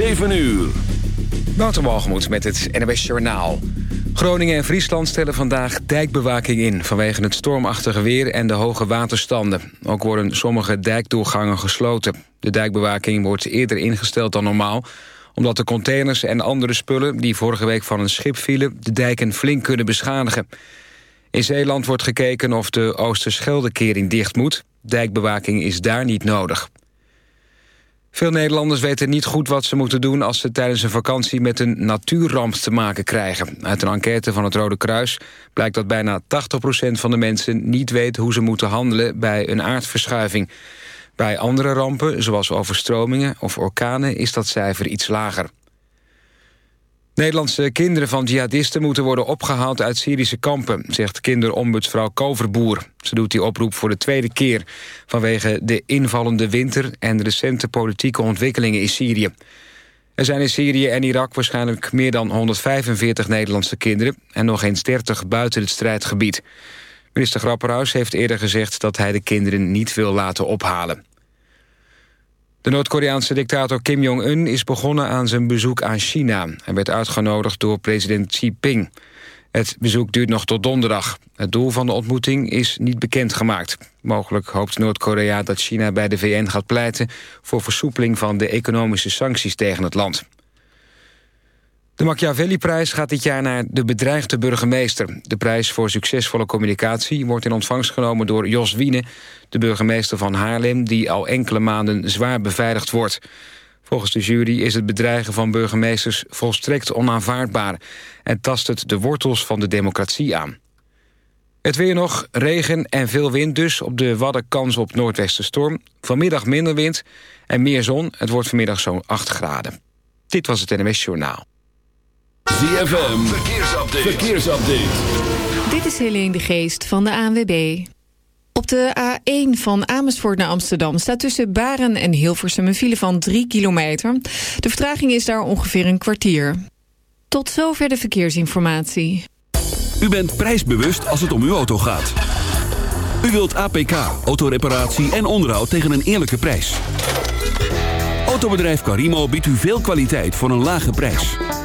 7 uur. Waterwalgemoed met het NWS Journaal. Groningen en Friesland stellen vandaag dijkbewaking in... vanwege het stormachtige weer en de hoge waterstanden. Ook worden sommige dijkdoorgangen gesloten. De dijkbewaking wordt eerder ingesteld dan normaal... omdat de containers en andere spullen die vorige week van een schip vielen... de dijken flink kunnen beschadigen. In Zeeland wordt gekeken of de Oosterscheldekering dicht moet. Dijkbewaking is daar niet nodig. Veel Nederlanders weten niet goed wat ze moeten doen... als ze tijdens een vakantie met een natuurramp te maken krijgen. Uit een enquête van het Rode Kruis blijkt dat bijna 80% van de mensen... niet weet hoe ze moeten handelen bij een aardverschuiving. Bij andere rampen, zoals overstromingen of orkanen... is dat cijfer iets lager. Nederlandse kinderen van jihadisten moeten worden opgehaald uit Syrische kampen, zegt kinderombudsvrouw Koverboer. Ze doet die oproep voor de tweede keer vanwege de invallende winter en recente politieke ontwikkelingen in Syrië. Er zijn in Syrië en Irak waarschijnlijk meer dan 145 Nederlandse kinderen en nog eens 30 buiten het strijdgebied. Minister Grapperhaus heeft eerder gezegd dat hij de kinderen niet wil laten ophalen. De Noord-Koreaanse dictator Kim Jong-un is begonnen aan zijn bezoek aan China. Hij werd uitgenodigd door president Xi Jinping. Het bezoek duurt nog tot donderdag. Het doel van de ontmoeting is niet bekendgemaakt. Mogelijk hoopt Noord-Korea dat China bij de VN gaat pleiten... voor versoepeling van de economische sancties tegen het land. De Machiavelli-prijs gaat dit jaar naar de bedreigde burgemeester. De prijs voor succesvolle communicatie wordt in ontvangst genomen door Jos Wiene... de burgemeester van Haarlem, die al enkele maanden zwaar beveiligd wordt. Volgens de jury is het bedreigen van burgemeesters volstrekt onaanvaardbaar... en tast het de wortels van de democratie aan. Het weer nog, regen en veel wind dus. Op de Wadden kans op noordwestenstorm. Vanmiddag minder wind en meer zon. Het wordt vanmiddag zo'n 8 graden. Dit was het NMS Journaal. ZFM, verkeersupdate. verkeersupdate. Dit is Helene de Geest van de ANWB. Op de A1 van Amersfoort naar Amsterdam staat tussen Baren en Hilversum een file van 3 kilometer. De vertraging is daar ongeveer een kwartier. Tot zover de verkeersinformatie. U bent prijsbewust als het om uw auto gaat. U wilt APK, autoreparatie en onderhoud tegen een eerlijke prijs. Autobedrijf Carimo biedt u veel kwaliteit voor een lage prijs.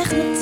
echt niet.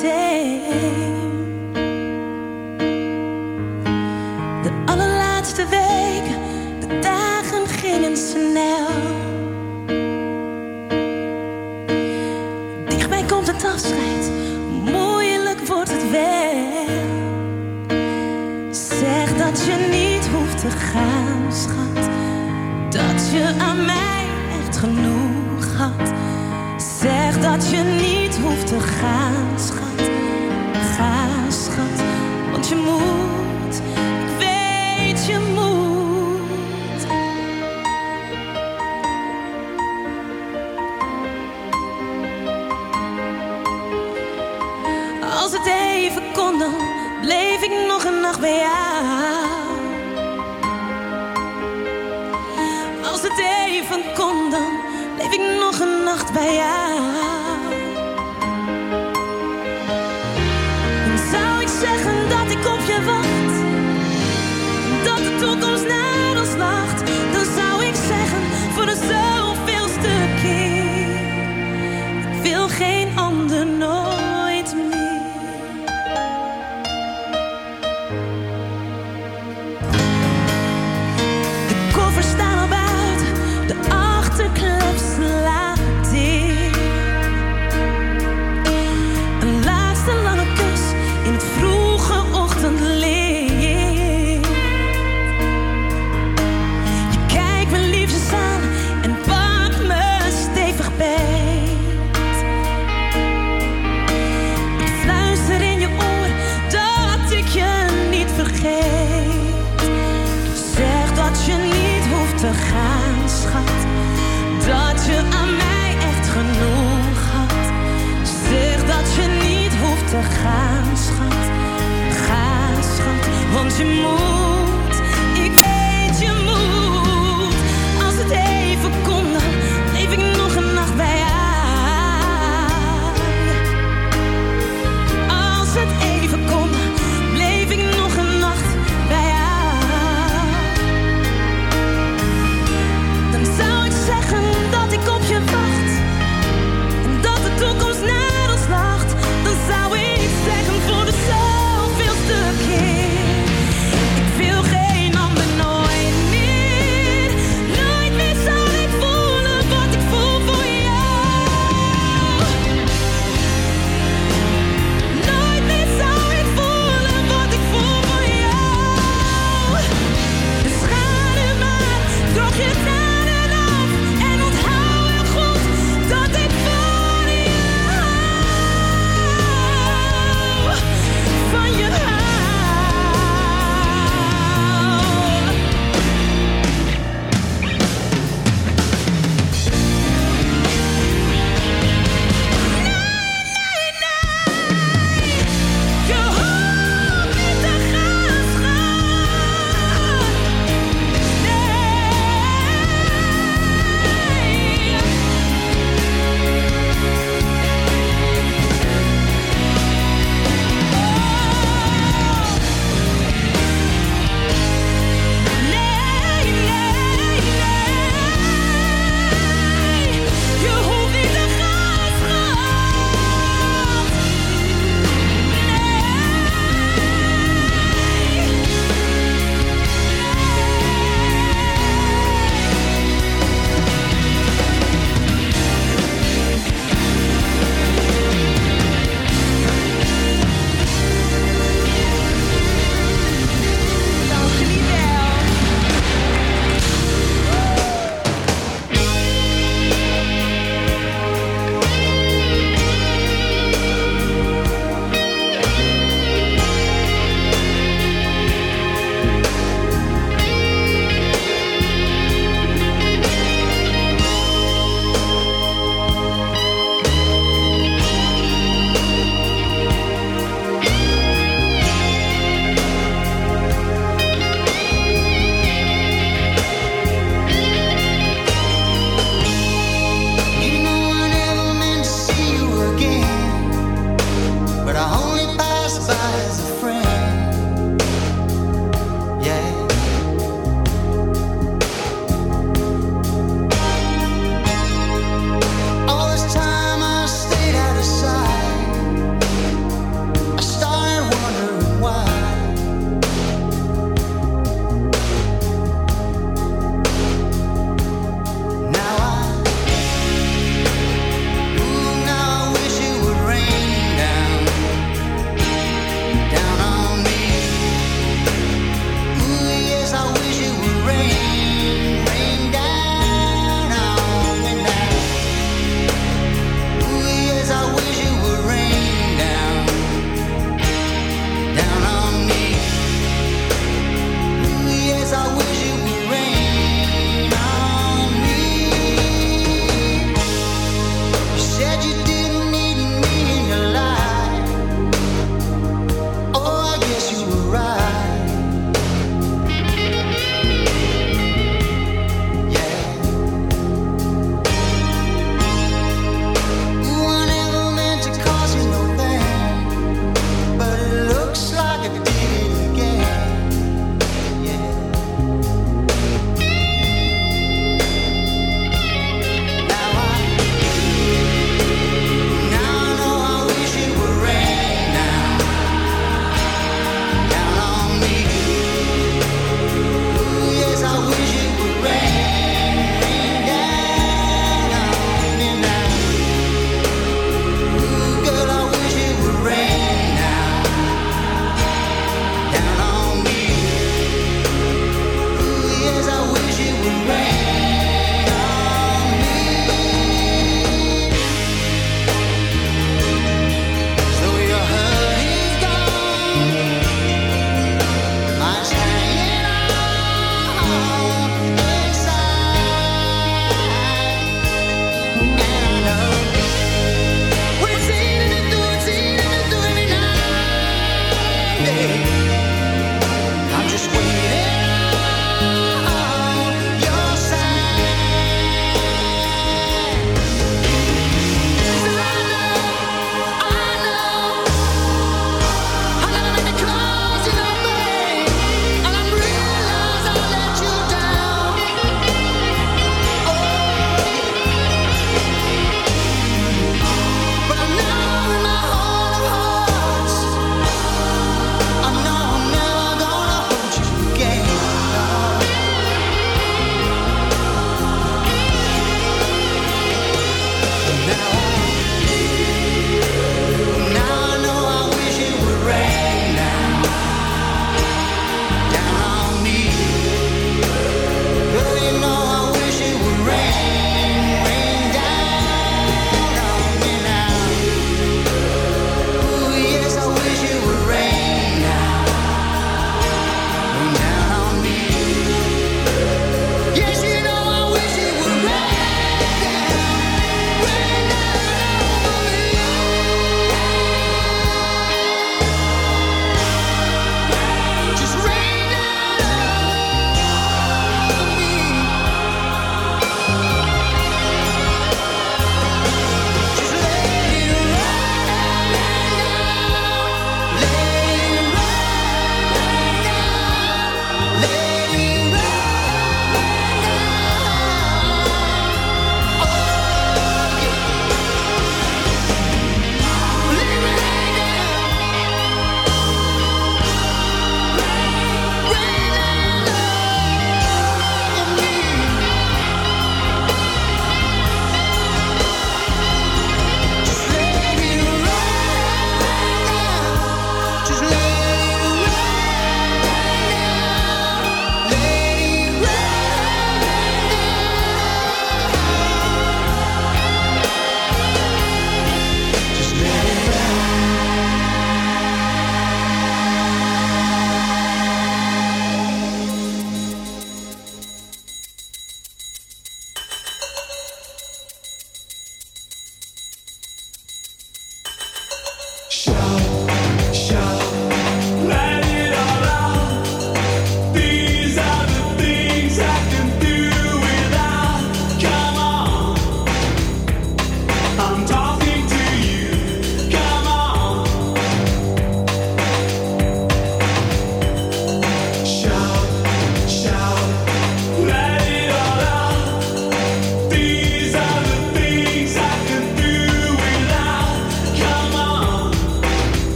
Schat, want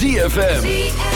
ZFM.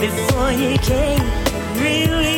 before you came. Really.